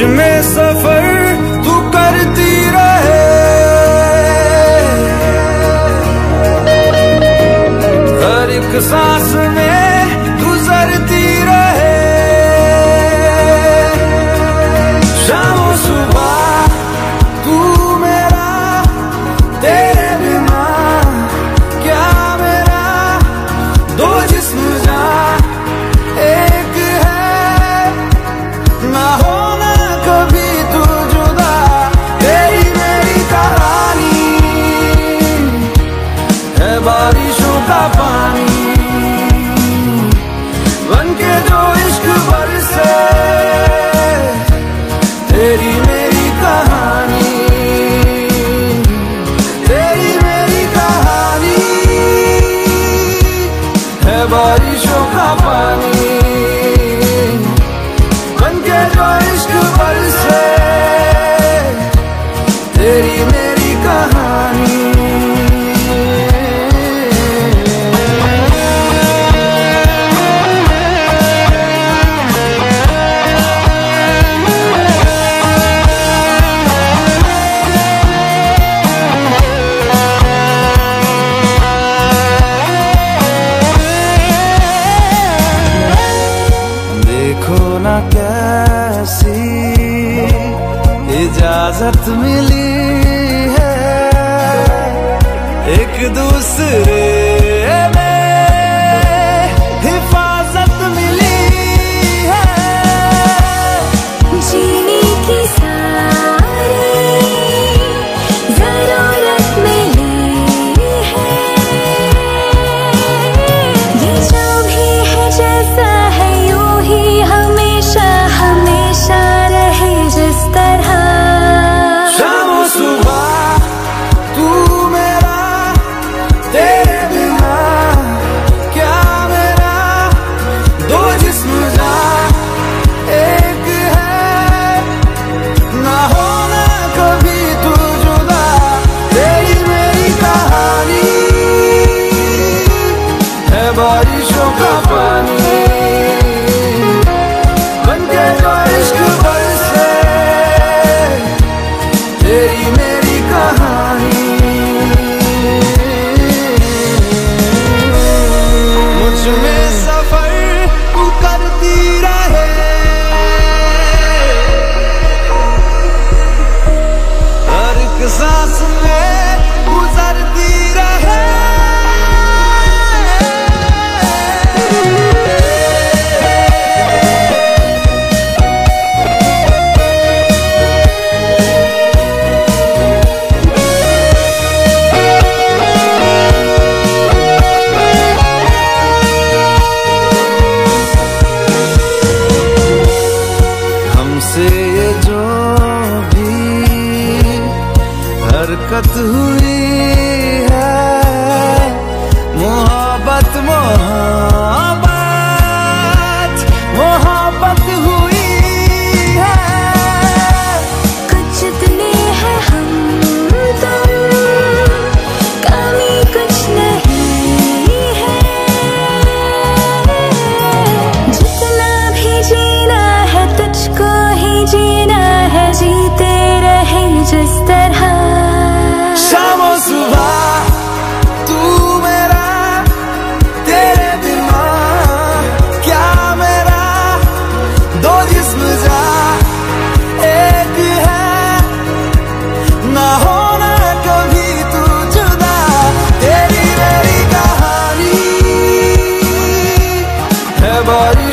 içime sefer बारिशों का पानी। बन के जो इश्क बरसे। तेरी मेरी कहानी। तेरी मेरी कहानी। है बारिशों का पानी। बन के जो इश्क बरसे। इज़्ज़त मिली है एक दूसरे बारिशों का पानी बन गए बारिश के तो बरसे। तेरी मेरी कहानी। मुझमें party